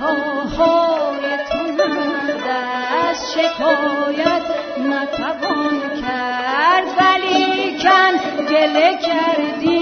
خطاهایتون از شکایت نتوان کرد ولی کن گله کردی.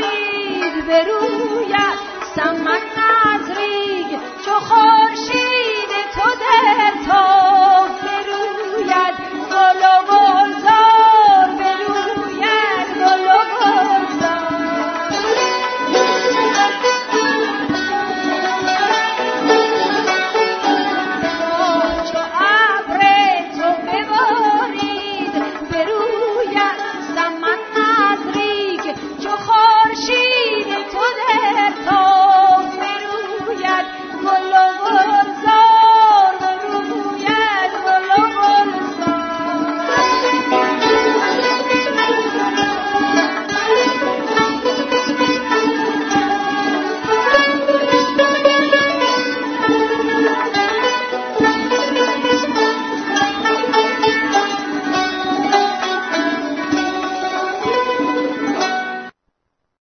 خورشید بروی سمت نزریگ چو خورشید